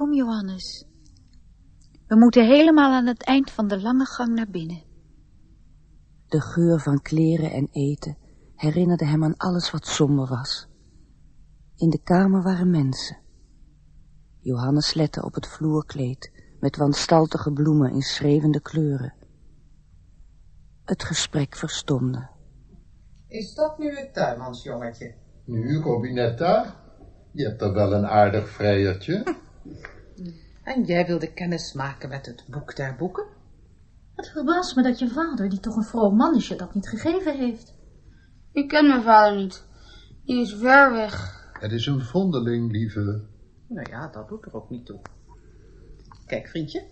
Kom, Johannes. We moeten helemaal aan het eind van de lange gang naar binnen. De geur van kleren en eten herinnerde hem aan alles wat somber was. In de kamer waren mensen. Johannes lette op het vloerkleed met wanstaltige bloemen in schreeuwende kleuren. Het gesprek verstomde. Is dat nu het tuinmansjongetje? Nu, Robinetta, je hebt er wel een aardig vrijertje. En jij wilde kennis maken met het boek der boeken? Het verbaast me dat je vader, die toch een vroom man is, je dat niet gegeven heeft. Ik ken mijn vader niet. Die is ver weg. Het is een vondeling, lieve. Nou ja, dat doet er ook niet toe. Kijk, vriendje,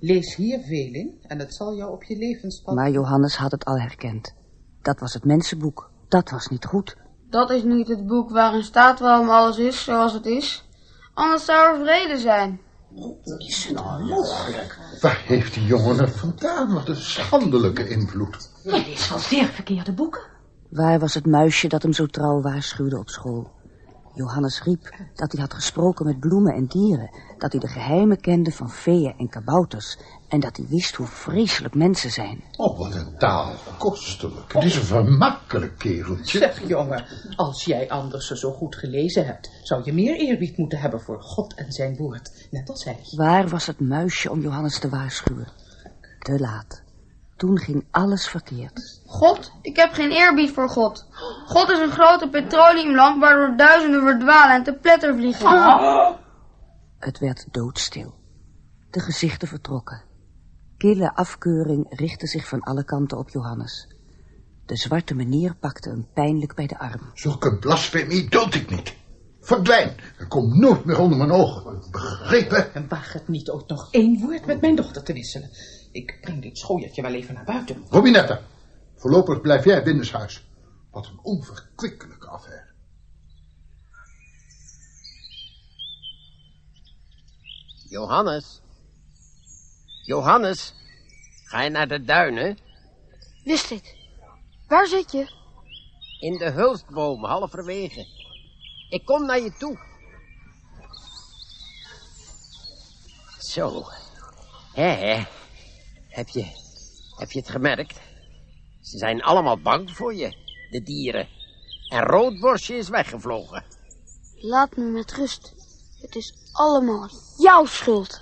lees hier veel in en het zal jou op je levenspad... Maar Johannes had het al herkend. Dat was het mensenboek. Dat was niet goed. Dat is niet het boek waarin staat waarom alles is zoals het is. Anders zou er vrede zijn. Is het nou mogelijk? Waar heeft die jongen het vandaan? Wat een schandelijke invloed. Hij leest van zeer verkeerde boeken. Waar was het muisje dat hem zo trouw waarschuwde op school? Johannes riep dat hij had gesproken met bloemen en dieren, dat hij de geheimen kende van feeën en kabouters en dat hij wist hoe vreselijk mensen zijn. Oh, wat een taal. Kostelijk. Het is een vermakkelijk kereltje. Zeg, jongen, als jij anders zo goed gelezen hebt, zou je meer eerbied moeten hebben voor God en zijn woord, net als hij. Waar was het muisje om Johannes te waarschuwen? Te laat. Toen ging alles verkeerd. God? Ik heb geen eerbied voor God. God is een grote petroleumlamp waardoor duizenden verdwalen en te pletter vliegen. Het werd doodstil. De gezichten vertrokken. Kille afkeuring richtte zich van alle kanten op Johannes. De zwarte meneer pakte hem pijnlijk bij de arm. Zulke blasfemie dood ik niet. Verdwijn. Er komt nooit meer onder mijn ogen. Begrepen? En waag het niet ooit nog één woord met mijn dochter te wisselen. Ik breng dit schooiertje wel even naar buiten. Robinetta, voorlopig blijf jij binnenshuis. Wat een onverkwikkelijke affaire. Johannes? Johannes? Ga je naar de duinen? Wist ik. Waar zit je? In de hulstboom, halverwege. Ik kom naar je toe. Zo. Hé, hé. Heb je, heb je het gemerkt? Ze zijn allemaal bang voor je, de dieren. En Roodborstje is weggevlogen. Laat me met rust. Het is allemaal jouw schuld.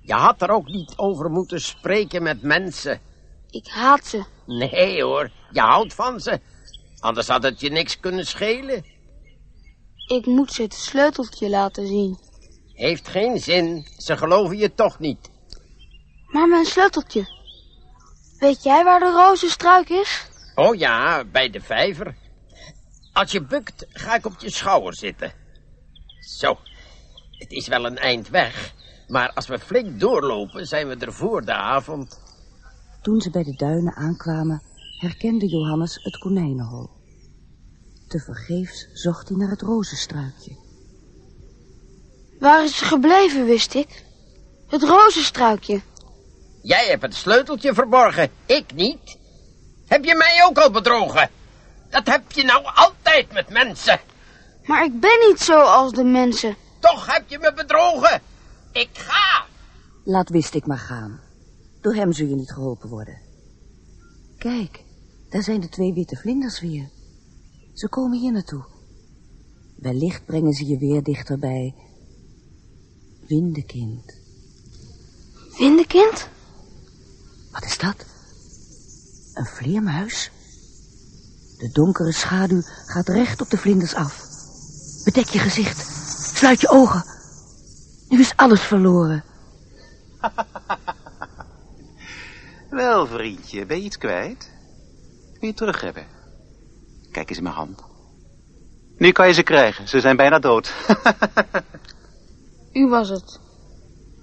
Je had er ook niet over moeten spreken met mensen. Ik haat ze. Nee hoor, je houdt van ze. Anders had het je niks kunnen schelen. Ik moet ze het sleuteltje laten zien. Heeft geen zin, ze geloven je toch niet. Maar mijn sleuteltje. Weet jij waar de rozenstruik is? Oh ja, bij de vijver. Als je bukt, ga ik op je schouder zitten. Zo, het is wel een eind weg, maar als we flink doorlopen, zijn we er voor de avond. Toen ze bij de duinen aankwamen, herkende Johannes het konijnenhol. Tevergeefs zocht hij naar het rozenstruikje. Waar is ze gebleven, wist ik? Het rozenstruikje. Jij hebt het sleuteltje verborgen, ik niet. Heb je mij ook al bedrogen? Dat heb je nou altijd met mensen. Maar ik ben niet zo als de mensen. Toch heb je me bedrogen. Ik ga. Laat wist ik maar gaan. Door hem zul je niet geholpen worden. Kijk, daar zijn de twee witte vlinders weer. Ze komen hier naartoe. Wellicht brengen ze je weer dichterbij. Windekind. Windekind? Wat is dat? Een vleermuis? De donkere schaduw gaat recht op de vlinders af. Bedek je gezicht. Sluit je ogen. Nu is alles verloren. Wel, vriendje, ben je iets kwijt? Wil je het terug hebben? Kijk eens in mijn hand. Nu kan je ze krijgen. Ze zijn bijna dood. U was het.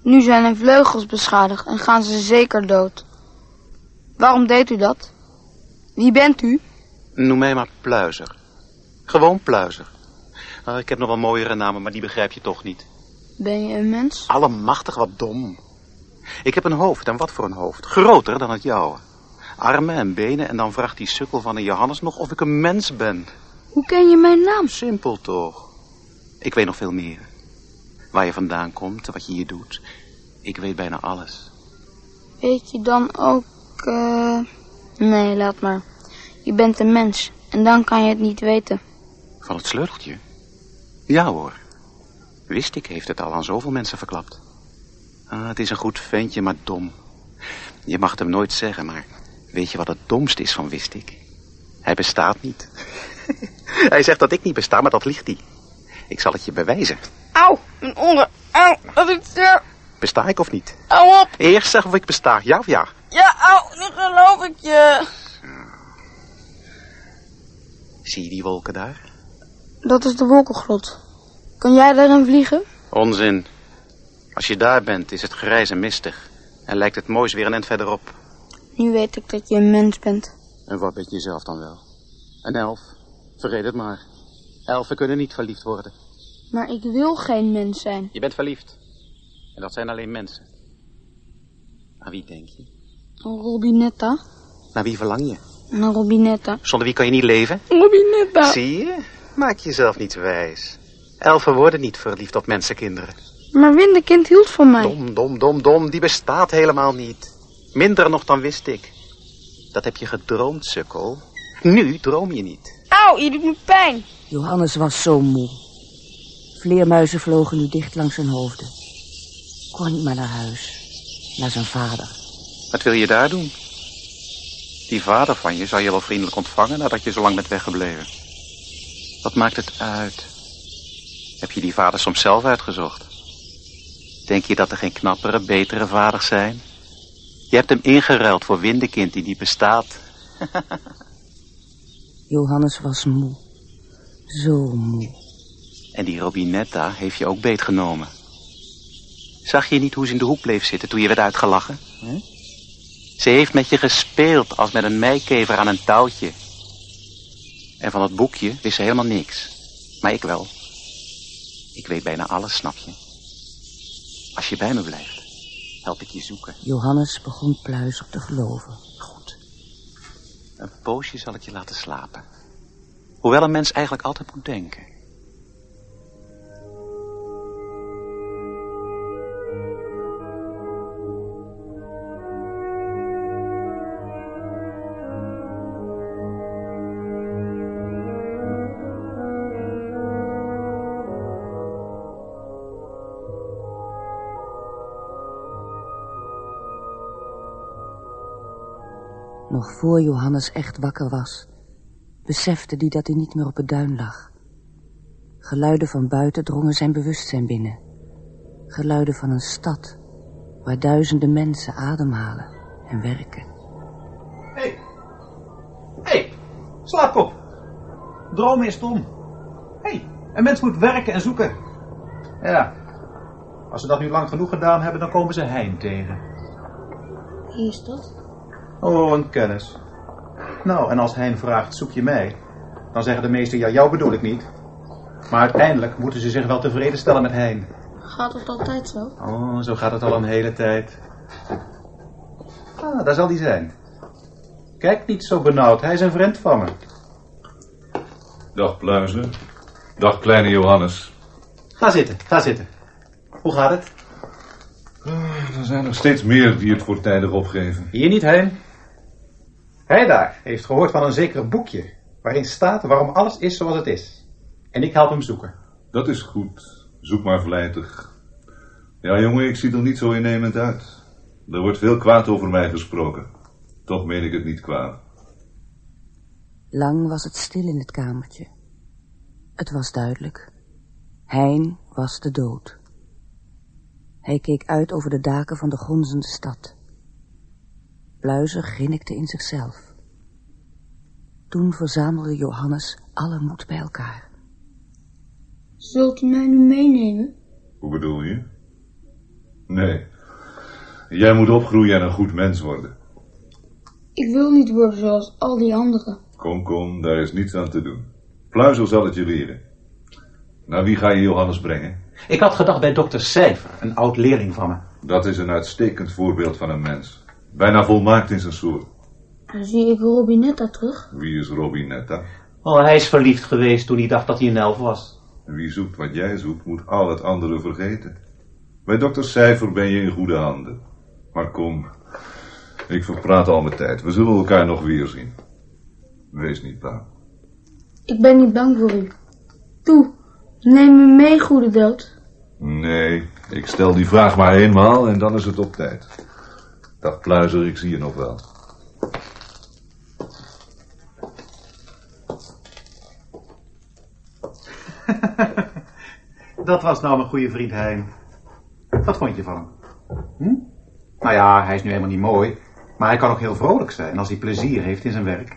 Nu zijn hun vleugels beschadigd en gaan ze zeker dood. Waarom deed u dat? Wie bent u? Noem mij maar Pluizer. Gewoon Pluizer. Ah, ik heb nog wel mooiere namen, maar die begrijp je toch niet. Ben je een mens? Allemachtig wat dom. Ik heb een hoofd, en wat voor een hoofd. Groter dan het jouwe. Armen en benen, en dan vraagt die sukkel van een Johannes nog of ik een mens ben. Hoe ken je mijn naam? Simpel toch. Ik weet nog veel meer. Waar je vandaan komt, wat je hier doet. Ik weet bijna alles. Weet je dan ook... eh Nee, laat maar. Je bent een mens. En dan kan je het niet weten. Van het sleuteltje? Ja hoor. Wist ik heeft het al aan zoveel mensen verklapt. Ah, het is een goed ventje, maar dom. Je mag het hem nooit zeggen, maar weet je wat het domst is van wist ik? Hij bestaat niet. hij zegt dat ik niet besta, maar dat liegt hij. Ik zal het je bewijzen. Auw, mijn oren. Auw, dat is zeer. Besta ik of niet? Auw op. Eerst zeg of ik besta, ja of ja? Ja, auw, nu geloof ik je. Zie je die wolken daar? Dat is de wolkengrot. Kan jij daarin vliegen? Onzin. Als je daar bent, is het grijs en mistig. En lijkt het moois weer een end verderop. Nu weet ik dat je een mens bent. En wat ben je zelf dan wel? Een elf? Vergeet het maar. Elfen kunnen niet verliefd worden. Maar ik wil geen mens zijn. Je bent verliefd. En dat zijn alleen mensen. Aan wie denk je? Een Robinetta. Naar wie verlang je? Een Robinetta. Zonder wie kan je niet leven? Robinetta. Zie je? Maak jezelf niet wijs. Elfen worden niet verliefd op mensenkinderen. Maar Windekind hield van mij. Dom, dom, dom, dom. Die bestaat helemaal niet. Minder nog dan wist ik. Dat heb je gedroomd, sukkel. Nu droom je niet. Auw, je doet me pijn. Johannes was zo moe. Vleermuizen vlogen nu dicht langs zijn hoofden. Kon niet maar naar huis. Naar zijn vader. Wat wil je daar doen? Die vader van je zou je wel vriendelijk ontvangen nadat je zo lang bent weggebleven. Wat maakt het uit? Heb je die vader soms zelf uitgezocht? Denk je dat er geen knappere, betere vaders zijn? Je hebt hem ingeruild voor Windekind die niet bestaat. Johannes was moe. Zo moe. En die Robinetta heeft je ook beetgenomen. Zag je niet hoe ze in de hoek bleef zitten toen je werd uitgelachen? Hm? Ze heeft met je gespeeld als met een meikever aan een touwtje. En van het boekje wist ze helemaal niks. Maar ik wel. Ik weet bijna alles, snap je? Als je bij me blijft, help ik je zoeken. Johannes begon pluizer te geloven. Goed. Een poosje zal ik je laten slapen. Hoewel een mens eigenlijk altijd moet denken. Nog voor Johannes echt wakker was, besefte hij dat hij niet meer op het duin lag. Geluiden van buiten drongen zijn bewustzijn binnen. Geluiden van een stad, waar duizenden mensen ademhalen en werken. Hé, hey. hé, hey. slaap op. Dromen is dom. Hé, hey. een mens moet werken en zoeken. Ja, als ze dat nu lang genoeg gedaan hebben, dan komen ze Hein tegen. Wie is dat? Oh, een kennis. Nou, en als Hein vraagt, zoek je mij? Dan zeggen de meesten, ja, jou bedoel ik niet. Maar uiteindelijk moeten ze zich wel tevreden stellen met Hein. Gaat het altijd zo? Oh, zo gaat het al een hele tijd. Ah, daar zal hij zijn. Kijk niet zo benauwd, hij is een vriend van me. Dag Pluizen. Dag kleine Johannes. Ga zitten, ga zitten. Hoe gaat het? Uh, er zijn er steeds meer die het voortijdig opgeven. Hier niet heen. Hij daar heeft gehoord van een zeker boekje, waarin staat waarom alles is zoals het is. En ik help hem zoeken. Dat is goed. Zoek maar vlijtig. Ja, jongen, ik zie er niet zo innemend uit. Er wordt veel kwaad over mij gesproken. Toch meen ik het niet kwaad. Lang was het stil in het kamertje. Het was duidelijk. Hein was de dood. Hij keek uit over de daken van de gonzende stad. Pluizer grinnikte in zichzelf. Toen verzamelde Johannes alle moed bij elkaar. Zult u mij nu meenemen? Hoe bedoel je? Nee. Jij moet opgroeien en een goed mens worden. Ik wil niet worden zoals al die anderen. Kom, kom, daar is niets aan te doen. Pluizel zal het je leren. Naar wie ga je Johannes brengen? Ik had gedacht bij dokter Cijfer, een oud leerling van me. Dat is een uitstekend voorbeeld van een mens. Bijna volmaakt in zijn soort. Dan zie ik Robinetta terug. Wie is Robinetta? Oh, hij is verliefd geweest toen hij dacht dat hij een elf was. Wie zoekt wat jij zoekt, moet al het andere vergeten. Bij dokter Cijfer ben je in goede handen. Maar kom, ik verpraat al mijn tijd. We zullen elkaar nog weer zien. Wees niet bang. Ik ben niet bang voor u. Toe, neem me mee, goede dood. Nee, ik stel die vraag maar eenmaal en dan is het op tijd. Dag Pluizer, ik zie je nog wel. Dat was nou mijn goede vriend Hein. Wat vond je van hem? Hm? Nou ja, hij is nu helemaal niet mooi, maar hij kan ook heel vrolijk zijn als hij plezier heeft in zijn werk.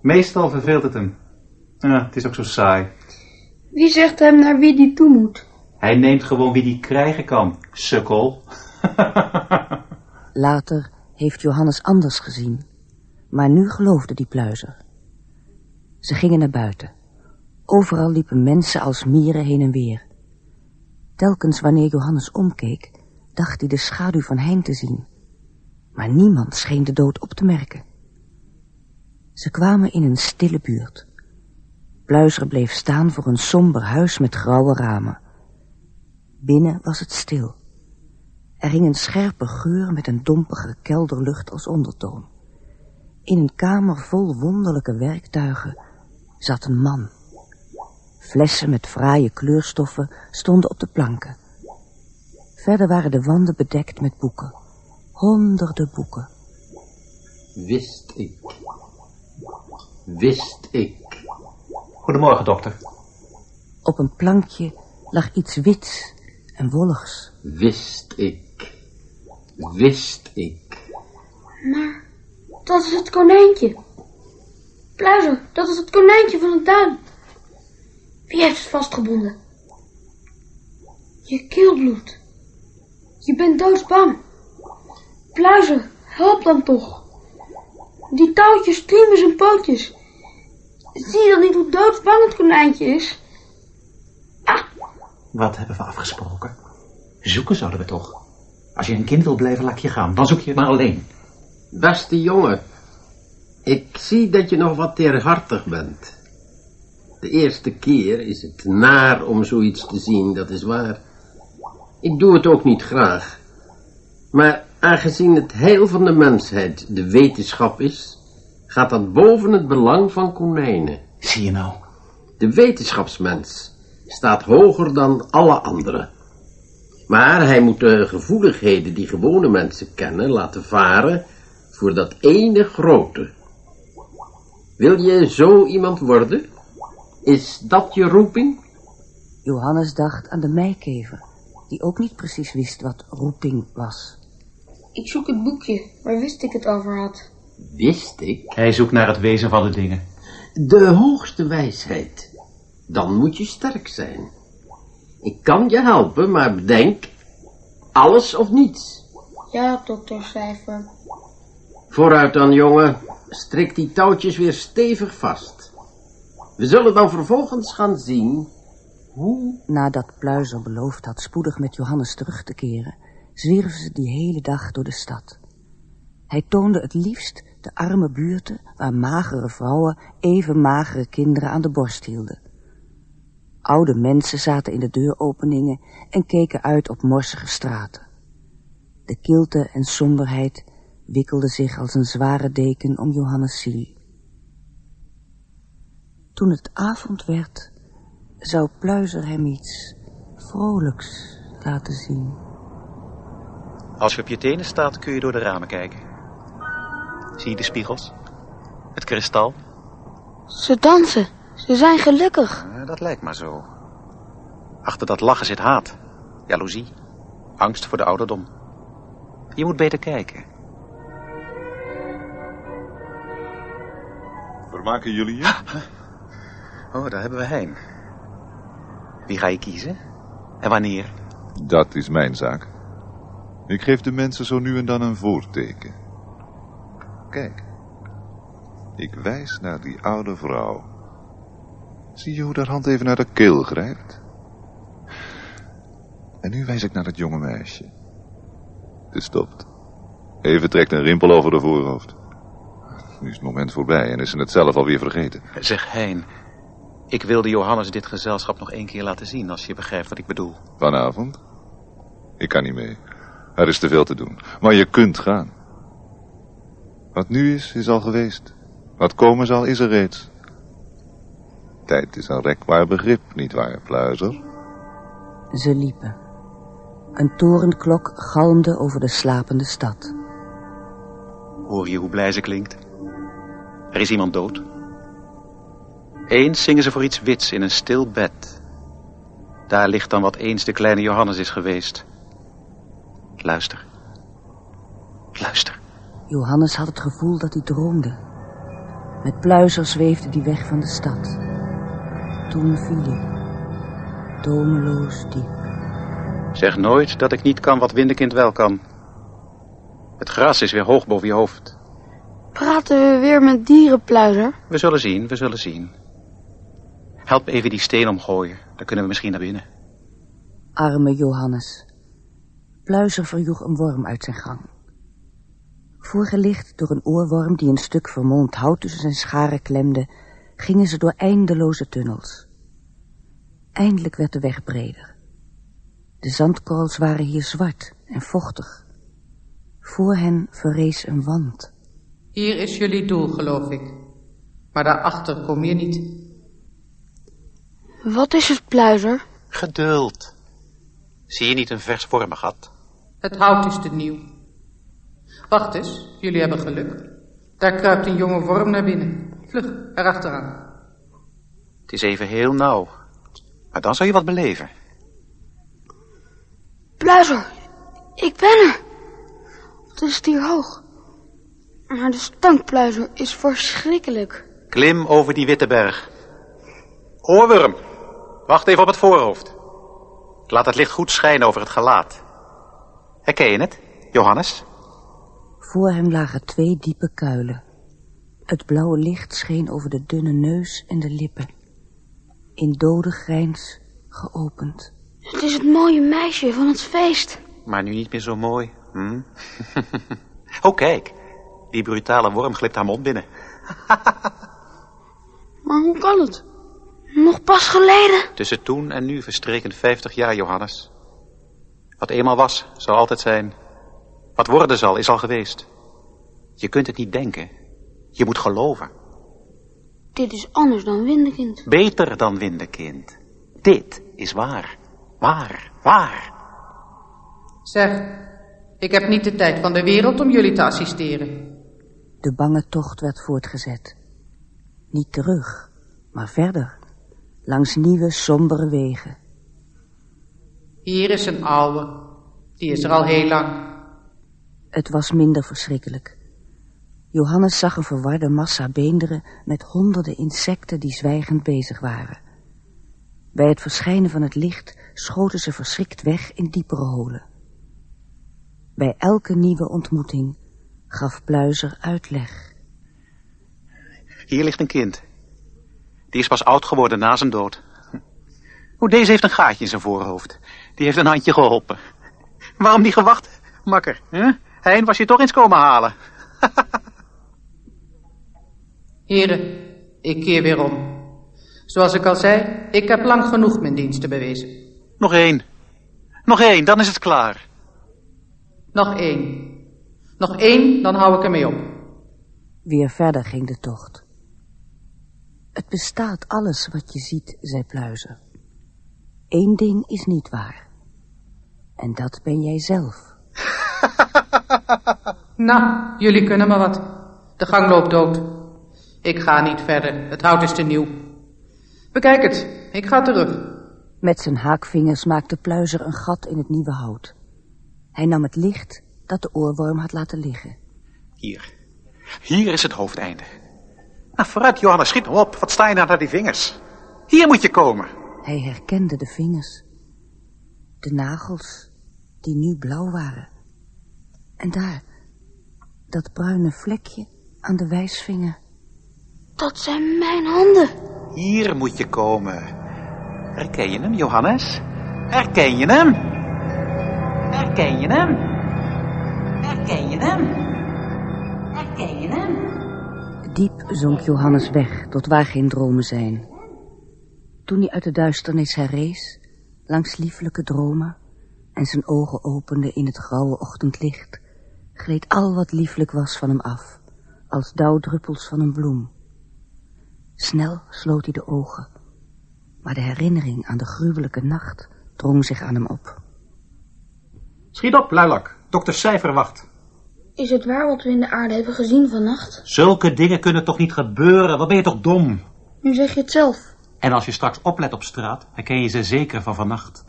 Meestal verveelt het hem. Ja, het is ook zo saai. Wie zegt hem naar wie die toe moet? Hij neemt gewoon wie die krijgen kan, sukkel. Later heeft Johannes anders gezien, maar nu geloofde die pluizer. Ze gingen naar buiten. Overal liepen mensen als mieren heen en weer. Telkens wanneer Johannes omkeek, dacht hij de schaduw van Hein te zien. Maar niemand scheen de dood op te merken. Ze kwamen in een stille buurt. Pluizer bleef staan voor een somber huis met grauwe ramen. Binnen was het stil. Er hing een scherpe geur met een dompige kelderlucht als ondertoon. In een kamer vol wonderlijke werktuigen zat een man. Flessen met fraaie kleurstoffen stonden op de planken. Verder waren de wanden bedekt met boeken. Honderden boeken. Wist ik. Wist ik. Goedemorgen, dokter. Op een plankje lag iets wits en wolligs. Wist ik. Wist ik. Maar dat is het konijntje. Pluizer, dat is het konijntje van het tuin. Wie heeft het vastgebonden? Je keelbloed. Je bent doodsbang. Pluizer, help dan toch. Die touwtjes striemen zijn pootjes. Zie je dan niet hoe doodsbang het konijntje is? Wat hebben we afgesproken? Zoeken zouden we toch? Als je een kind wil blijven, laat je gaan. Dan zoek je het maar alleen. Beste jongen, ik zie dat je nog wat teerhartig bent. De eerste keer is het naar om zoiets te zien, dat is waar. Ik doe het ook niet graag. Maar aangezien het heil van de mensheid de wetenschap is, gaat dat boven het belang van konijnen. Zie je nou? De wetenschapsmens staat hoger dan alle anderen. Maar hij moet de gevoeligheden die gewone mensen kennen laten varen voor dat ene grote. Wil je zo iemand worden? Is dat je roeping? Johannes dacht aan de meikever, die ook niet precies wist wat roeping was. Ik zoek het boekje waar wist ik het over had. Wist ik. Hij zoekt naar het wezen van de dingen. De hoogste wijsheid. Dan moet je sterk zijn. Ik kan je helpen, maar bedenk, alles of niets. Ja, dokter Cijfer. Vooruit dan, jongen. Strik die touwtjes weer stevig vast. We zullen dan vervolgens gaan zien hoe... Nadat Pluizer beloofd had spoedig met Johannes terug te keren, zwierven ze die hele dag door de stad. Hij toonde het liefst de arme buurten waar magere vrouwen even magere kinderen aan de borst hielden. Oude mensen zaten in de deuropeningen en keken uit op morsige straten. De kilte en somberheid wikkelden zich als een zware deken om Johannes ziel. Toen het avond werd, zou Pluizer hem iets vrolijks laten zien. Als je op je tenen staat, kun je door de ramen kijken. Zie je de spiegels? Het kristal? Ze dansen. Ze zijn gelukkig. Ja, dat lijkt maar zo. Achter dat lachen zit haat, jaloezie, angst voor de ouderdom. Je moet beter kijken. Vermaken jullie je? Oh, daar hebben we heen. Wie ga je kiezen? En wanneer? Dat is mijn zaak. Ik geef de mensen zo nu en dan een voorteken. Kijk. Ik wijs naar die oude vrouw. Zie je hoe dat hand even naar de keel grijpt? En nu wijs ik naar dat jonge meisje. Het stopt. Even trekt een rimpel over de voorhoofd. Nu is het moment voorbij en is ze het zelf alweer vergeten. Zeg, Hein. Ik wilde Johannes dit gezelschap nog één keer laten zien, als je begrijpt wat ik bedoel. Vanavond? Ik kan niet mee. Er is te veel te doen. Maar je kunt gaan. Wat nu is, is al geweest. Wat komen zal, is er reeds. Tijd is een rekbaar begrip, nietwaar, Pluizer? Ze liepen. Een torenklok galmde over de slapende stad. Hoor je hoe blij ze klinkt? Er is iemand dood. Eens zingen ze voor iets wits in een stil bed. Daar ligt dan wat eens de kleine Johannes is geweest. Luister. Luister. Johannes had het gevoel dat hij droomde. Met pluizer zweefde hij weg van de stad. Toen viel hij. Domeloos diep. Zeg nooit dat ik niet kan wat Windekind wel kan. Het gras is weer hoog boven je hoofd. Praten we weer met dierenpluizer? We zullen zien, we zullen zien. Help even die steen omgooien, dan kunnen we misschien naar binnen. Arme Johannes. Pluizer verjoeg een worm uit zijn gang. Voorgelicht door een oorworm die een stuk vermolmd hout tussen zijn scharen klemde, gingen ze door eindeloze tunnels. Eindelijk werd de weg breder. De zandkorrels waren hier zwart en vochtig. Voor hen verrees een wand. Hier is jullie doel, geloof ik. Maar daarachter kom je niet. Wat is het, pluizer? Geduld. Zie je niet een vers wormengat? Het hout is te nieuw. Wacht eens, jullie hebben geluk. Daar kruipt een jonge worm naar binnen. Vlug, erachteraan. Het is even heel nauw. Maar dan zal je wat beleven. Pluizer, ik ben er. Het is hier hoog. Maar de stankpluizer is verschrikkelijk. Klim over die witte berg. Oorworm, wacht even op het voorhoofd. Laat het licht goed schijnen over het gelaat. Herken je het, Johannes? Voor hem lagen twee diepe kuilen. Het blauwe licht scheen over de dunne neus en de lippen. In dode grijns geopend. Het is het mooie meisje van het feest. Maar nu niet meer zo mooi. Hm? oh, kijk. Die brutale worm glipt haar mond binnen. maar hoe kan het? Nog pas geleden? Tussen toen en nu verstreken vijftig jaar, Johannes. Wat eenmaal was, zal altijd zijn. Wat worden zal, is al geweest. Je kunt het niet denken. Je moet geloven. Dit is anders dan Windekind. Beter dan Windekind. Dit is waar. Waar, waar. Zeg, ik heb niet de tijd van de wereld om jullie te assisteren. De bange tocht werd voortgezet. Niet terug, maar verder. Langs nieuwe, sombere wegen. Hier is een oude. Die is er al heel lang. Het was minder verschrikkelijk. Johannes zag een verwarde massa beenderen met honderden insecten die zwijgend bezig waren. Bij het verschijnen van het licht schoten ze verschrikt weg in diepere holen. Bij elke nieuwe ontmoeting gaf Pluizer uitleg. Hier ligt een kind. Die is pas oud geworden na zijn dood. Hoe deze heeft een gaatje in zijn voorhoofd. Die heeft een handje geholpen. Waarom niet gewacht, makker? Hè? Hein, was je toch eens komen halen? Heren, ik keer weer om. Zoals ik al zei, ik heb lang genoeg mijn diensten bewezen. Nog één. Nog één, dan is het klaar. Nog één. Nog één, dan hou ik ermee op. Weer verder ging de tocht. Het bestaat alles wat je ziet, zei Pluizer. Eén ding is niet waar. En dat ben jij zelf. Nou, jullie kunnen maar wat. De gang loopt dood. Ik ga niet verder, het hout is te nieuw. Bekijk het, ik ga terug. Met zijn haakvingers maakte Pluizer een gat in het nieuwe hout. Hij nam het licht dat de oorworm had laten liggen. Hier. Hier is het hoofdeinde. Nou, vooruit, Johannes, schiet hem op. Wat sta je nou naar die vingers? Hier moet je komen. Hij herkende de vingers. De nagels, die nu blauw waren. En daar, dat bruine vlekje aan de wijsvinger. Dat zijn mijn handen. Hier moet je komen. Herken je hem, Johannes? Herken je hem? Herken je hem? Herken je hem? Herken je hem? Diep zonk Johannes weg, tot waar geen dromen zijn. Toen hij uit de duisternis herrees, langs lieflijke dromen, en zijn ogen opende in het grauwe ochtendlicht, gleed al wat lieflijk was van hem af, als dauwdruppels van een bloem. Snel sloot hij de ogen, maar de herinnering aan de gruwelijke nacht drong zich aan hem op. Schiet op, luilak. Dokter Cijfer wacht. Is het waar wat we in de aarde hebben gezien vannacht? Zulke dingen kunnen toch niet gebeuren? Wat ben je toch dom? Nu zeg je het zelf. En als je straks oplet op straat, herken je ze zeker van vannacht.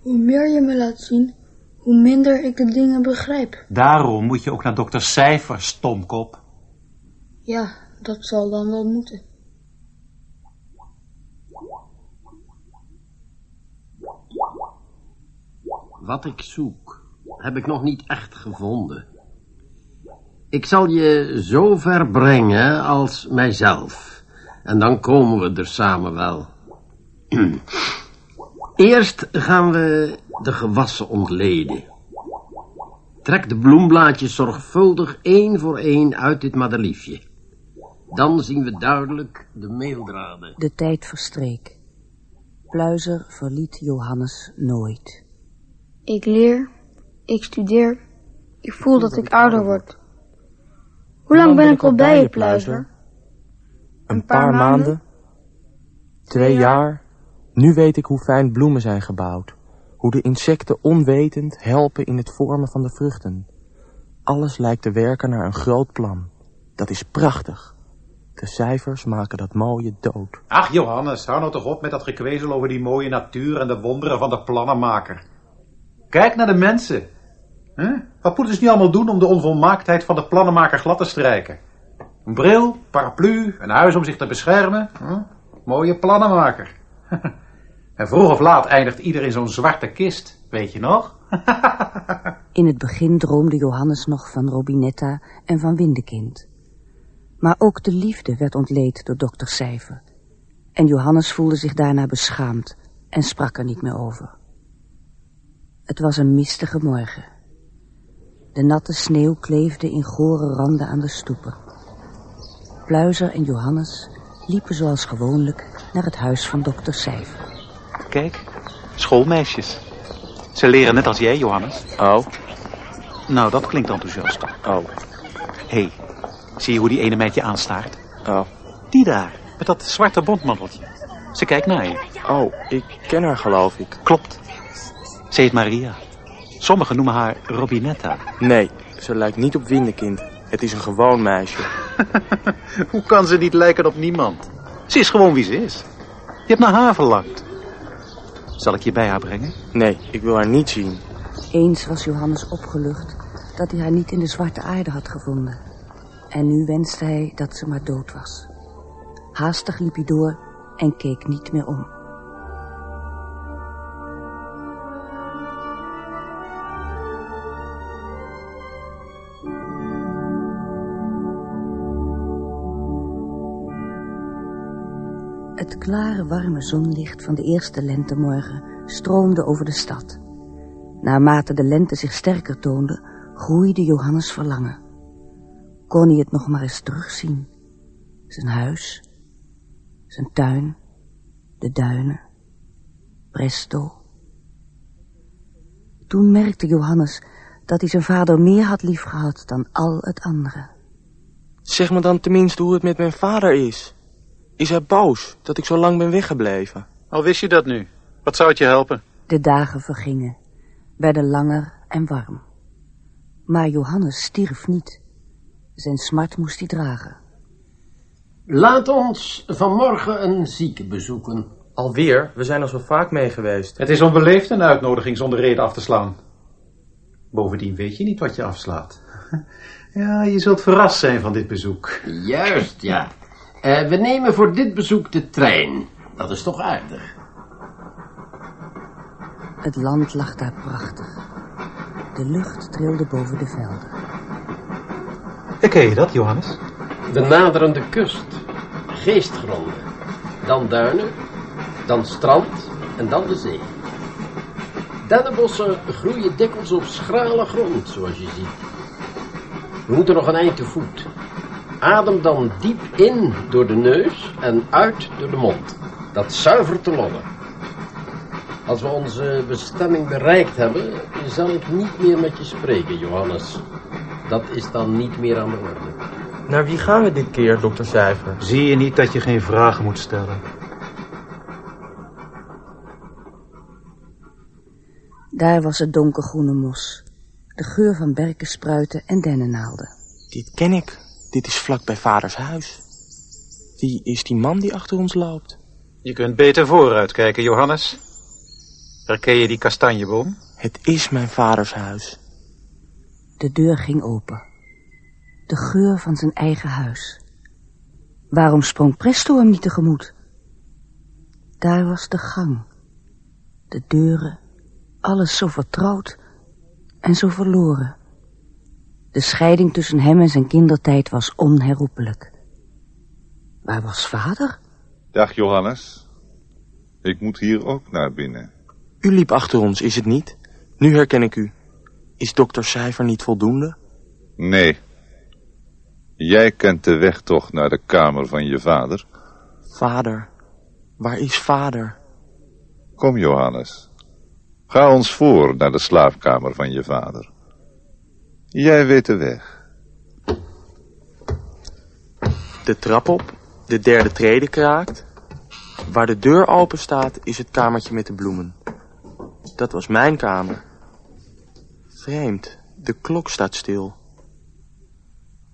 Hoe meer je me laat zien, hoe minder ik de dingen begrijp. Daarom moet je ook naar dokter Cijfer, stomkop. Ja, dat zal dan wel moeten. Wat ik zoek, heb ik nog niet echt gevonden. Ik zal je zo ver brengen als mijzelf. En dan komen we er samen wel. Eerst gaan we de gewassen ontleden. Trek de bloemblaadjes zorgvuldig één voor één uit dit madeliefje. Dan zien we duidelijk de meeldraden. De tijd verstreek. Pluizer verliet Johannes nooit. Ik leer, ik studeer, ik voel dat ik ouder word. Hoe lang ben ik al bij je, Pluizer? Een paar maanden. Twee jaar. Nu weet ik hoe fijn bloemen zijn gebouwd. Hoe de insecten onwetend helpen in het vormen van de vruchten. Alles lijkt te werken naar een groot plan. Dat is prachtig. De cijfers maken dat mooie dood. Ach, Johannes, hou nou toch op met dat gekwezel over die mooie natuur en de wonderen van de plannenmaker. Kijk naar de mensen. Wat moeten ze nu allemaal doen om de onvolmaaktheid van de plannenmaker glad te strijken? Een bril, paraplu, een huis om zich te beschermen. Mooie plannenmaker. en vroeg of laat eindigt ieder in zo'n zwarte kist, weet je nog? In het begin droomde Johannes nog van Robinetta en van Windekind. Maar ook de liefde werd ontleed door dokter Cijfer. En Johannes voelde zich daarna beschaamd en sprak er niet meer over. Het was een mistige morgen. De natte sneeuw kleefde in gore randen aan de stoepen. Pluizer en Johannes liepen zoals gewoonlijk naar het huis van dokter Cijfer. Kijk, schoolmeisjes. Ze leren net als jij, Johannes. Oh. Nou, dat klinkt enthousiast. Oh. Hé, hey, zie je hoe die ene meid je aanstaart? Oh. Die daar, met dat zwarte bondmanteltje. Ze kijkt naar je. Oh, ik ken haar geloof ik. Klopt. Ze heet Maria. Sommigen noemen haar Robinetta. Nee, ze lijkt niet op Windekind. Het is een gewoon meisje. Hoe kan ze niet lijken op niemand? Ze is gewoon wie ze is. Je hebt naar haar verlangd. Zal ik je bij haar brengen? Nee, ik wil haar niet zien. Eens was Johannes opgelucht dat hij haar niet in de zwarte aarde had gevonden. En nu wenste hij dat ze maar dood was. Haastig liep hij door en keek niet meer om. Het klare, warme zonlicht van de eerste lentemorgen stroomde over de stad. Naarmate de lente zich sterker toonde, groeide Johannes verlangen. Kon hij het nog maar eens terugzien? Zijn huis, zijn tuin, de duinen, Presto. Toen merkte Johannes dat hij zijn vader meer had liefgehad dan al het andere. Zeg me dan tenminste hoe het met mijn vader is. Is hij boos dat ik zo lang ben weggebleven? Al wist je dat nu. Wat zou het je helpen? De dagen vergingen, werden langer en warm. Maar Johannes stierf niet. Zijn smart moest hij dragen. Laat ons vanmorgen een zieke bezoeken. Alweer? We zijn al zo vaak mee geweest. Het is onbeleefd een uitnodiging zonder reden af te slaan. Bovendien weet je niet wat je afslaat. Ja, je zult verrast zijn van dit bezoek. Juist, ja. Uh, we nemen voor dit bezoek de trein. Dat is toch aardig. Het land lag daar prachtig. De lucht trilde boven de velden. Ken je dat, Johannes? De naderende kust. Geestgronden. Dan duinen. Dan strand. En dan de zee. Dennenbossen groeien dikwijls op schrale grond, zoals je ziet. We moeten nog een eind te voet. Adem dan diep in door de neus en uit door de mond. Dat zuiver te loggen. Als we onze bestemming bereikt hebben, zal ik niet meer met je spreken, Johannes. Dat is dan niet meer aan de orde. Naar wie gaan we dit keer, dokter Cijfer? Zie je niet dat je geen vragen moet stellen? Daar was het donkergroene mos. De geur van berkenspruiten en dennennaalden. Dit ken ik. Dit is vlak bij vaders huis. Wie is die man die achter ons loopt? Je kunt beter vooruit kijken, Johannes. Herken je die kastanjeboom? Het is mijn vaders huis. De deur ging open. De geur van zijn eigen huis. Waarom sprong Presto hem niet tegemoet? Daar was de gang. De deuren, alles zo vertrouwd en zo verloren. De scheiding tussen hem en zijn kindertijd was onherroepelijk. Waar was vader? Dag Johannes. Ik moet hier ook naar binnen. U liep achter ons, is het niet? Nu herken ik u. Is dokter Cijfer niet voldoende? Nee. Jij kent de weg toch naar de kamer van je vader? Vader, waar is vader? Kom Johannes. Ga ons voor naar de slaapkamer van je vader. Jij weet de weg. De trap op, de derde trede kraakt. Waar de deur open staat is het kamertje met de bloemen. Dat was mijn kamer. Vreemd, de klok staat stil.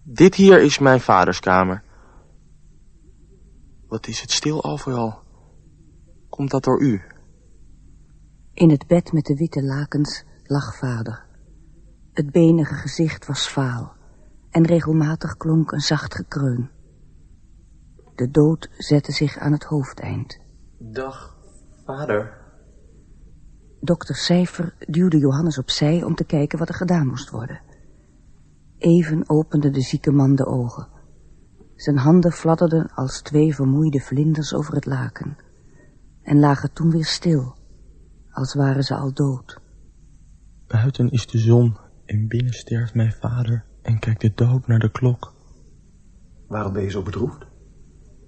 Dit hier is mijn vaders kamer. Wat is het stil overal? Komt dat door u? In het bed met de witte lakens lag vader. Het benige gezicht was vaal en regelmatig klonk een zacht gekreun. De dood zette zich aan het hoofdeind. Dag, vader. Dokter Cijfer duwde Johannes opzij om te kijken wat er gedaan moest worden. Even opende de zieke man de ogen. Zijn handen fladderden als twee vermoeide vlinders over het laken en lagen toen weer stil, als waren ze al dood. Buiten is de zon en binnen sterft mijn vader en kijkt de dood naar de klok. Waarom ben je zo bedroefd?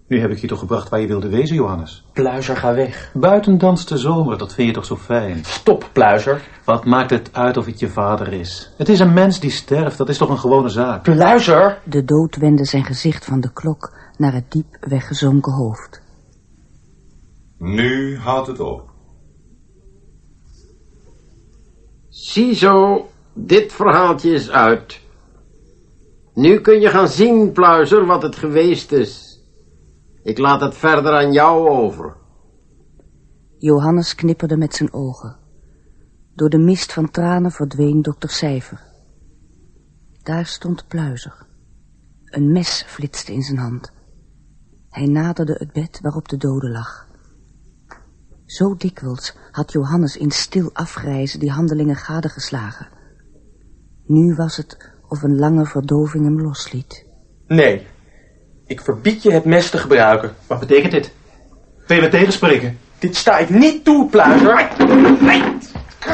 Nu heb ik je toch gebracht waar je wilde wezen, Johannes? Pluizer, ga weg. Buiten danst de zomer, dat vind je toch zo fijn? Stop, Pluizer. Wat maakt het uit of het je vader is? Het is een mens die sterft, dat is toch een gewone zaak? Pluizer! De dood wendde zijn gezicht van de klok naar het diep weggezonken hoofd. Nu houdt het op. Ziezo, dit verhaaltje is uit. Nu kun je gaan zien, Pluizer, wat het geweest is. Ik laat het verder aan jou over. Johannes knipperde met zijn ogen. Door de mist van tranen verdween dokter Cijfer. Daar stond Pluizer. Een mes flitste in zijn hand. Hij naderde het bed waarop de dode lag. Zo dikwijls had Johannes in stil afgrijzen die handelingen gadegeslagen. Nu was het of een lange verdoving hem losliet. Nee, ik verbied je het mes te gebruiken. Wat betekent dit? Wil je me tegenspreken? Dit sta ik niet toe, Pluizer. Nee.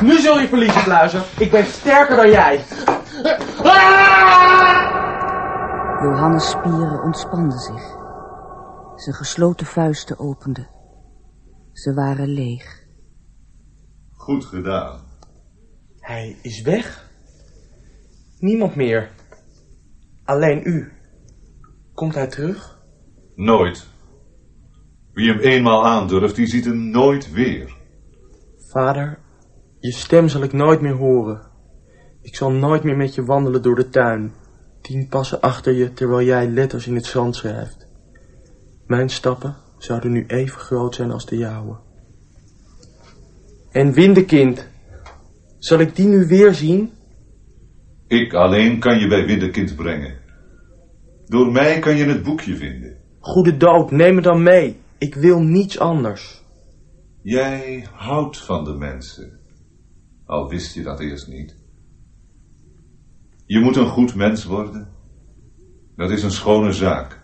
Nu zul je verliezen, Pluizer. Ik ben sterker dan jij. Johannes' spieren ontspanden zich. Zijn gesloten vuisten openden. Ze waren leeg. Goed gedaan. Hij is weg. Niemand meer. Alleen u. Komt hij terug? Nooit. Wie hem eenmaal aandurft, die ziet hem nooit weer. Vader, je stem zal ik nooit meer horen. Ik zal nooit meer met je wandelen door de tuin. Tien passen achter je, terwijl jij letters in het zand schrijft. Mijn stappen zouden nu even groot zijn als de jouwe. En Windekind, zal ik die nu weer zien? Ik alleen kan je bij Winterkind brengen. Door mij kan je het boekje vinden. Goede dood, neem me dan mee. Ik wil niets anders. Jij houdt van de mensen. Al wist je dat eerst niet. Je moet een goed mens worden. Dat is een schone zaak.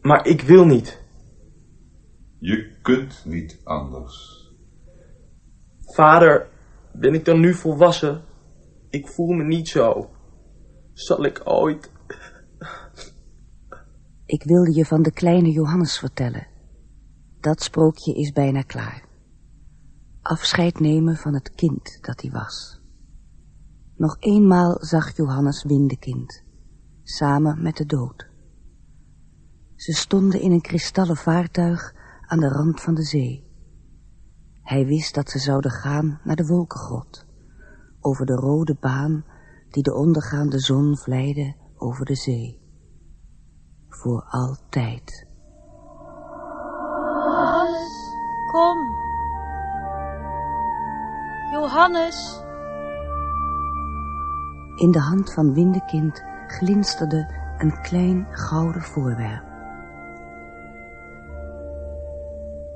Maar ik wil niet. Je kunt niet anders. Vader, ben ik dan nu volwassen? Ik voel me niet zo. Zal ik ooit... Ik wilde je van de kleine Johannes vertellen. Dat sprookje is bijna klaar. Afscheid nemen van het kind dat hij was. Nog eenmaal zag Johannes Windekind, samen met de dood. Ze stonden in een kristallen vaartuig aan de rand van de zee. Hij wist dat ze zouden gaan naar de wolkengrot, over de rode baan die de ondergaande zon vleide over de zee. Voor altijd. Johannes, kom. Johannes. In de hand van Windekind glinsterde een klein gouden voorwerp.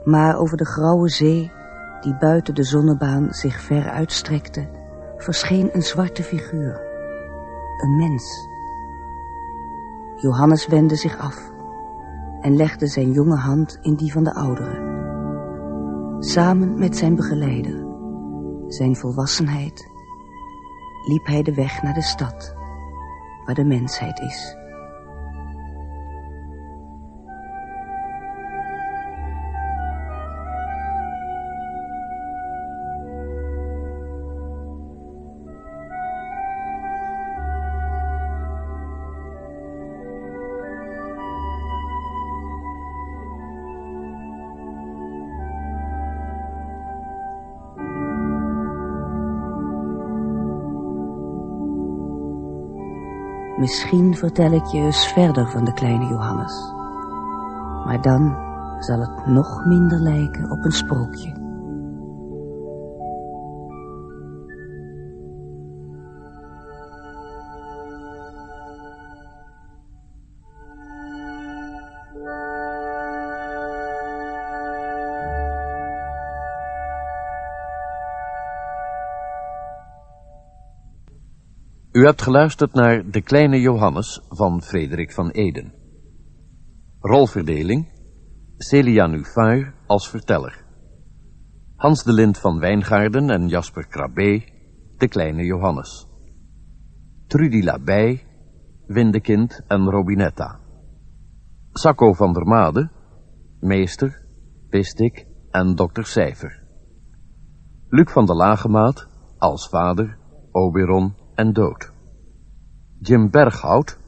Maar over de grauwe zee, die buiten de zonnebaan zich ver uitstrekte, verscheen een zwarte figuur. Een mens. Johannes wendde zich af en legde zijn jonge hand in die van de oudere. Samen met zijn begeleider, zijn volwassenheid, liep hij de weg naar de stad, waar de mensheid is. Misschien vertel ik je eens verder van de kleine Johannes. Maar dan zal het nog minder lijken op een sprookje. U hebt geluisterd naar De Kleine Johannes van Frederik van Eden. Rolverdeling Celia Nufair als verteller. Hans de Lind van Wijngaarden en Jasper Krabbe, De Kleine Johannes. Trudy Labij, Windekind en Robinetta. Sacco van der Made, Meester, Pistik en Dokter Cijfer. Luc van der Lagemaat als vader, Oberon en dood. Jim Berghout,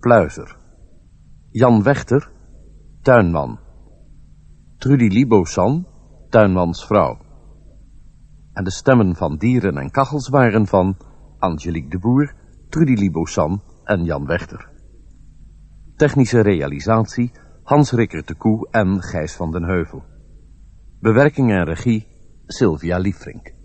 pluizer. Jan Wechter, tuinman. Trudy Libosan, tuinmansvrouw. En de stemmen van dieren en kachels waren van Angelique de Boer, Trudy Libosan en Jan Wechter. Technische realisatie Hans Rikker de Koe en Gijs van den Heuvel. Bewerking en regie Sylvia Liefrink.